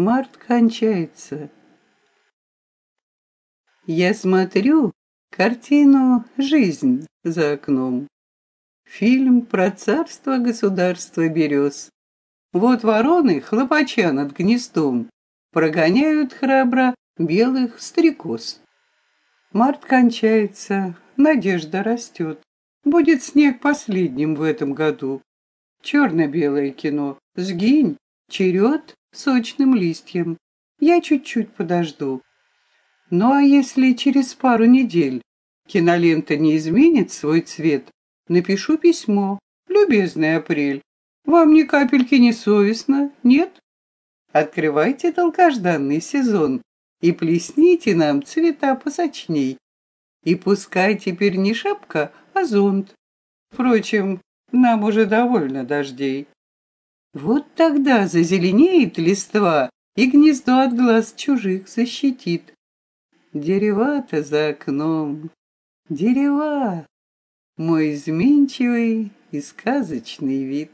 Март кончается. Я смотрю картину «Жизнь» за окном. Фильм про царство государства берез. Вот вороны, хлопача над гнездом, прогоняют храбро белых стрекоз. Март кончается, надежда растет. Будет снег последним в этом году. Черно-белое кино. Сгинь, черед сочным листьям. Я чуть-чуть подожду. Ну а если через пару недель кинолента не изменит свой цвет, напишу письмо. Любезный апрель, вам ни капельки не совестно, нет? Открывайте долгожданный сезон и плесните нам цвета посочней. И пускай теперь не шапка, а зонт. Впрочем, нам уже довольно дождей. Вот тогда зазеленеет листва, и гнездо от глаз чужих защитит. Дерева-то за окном, дерева, мой изменчивый и сказочный вид.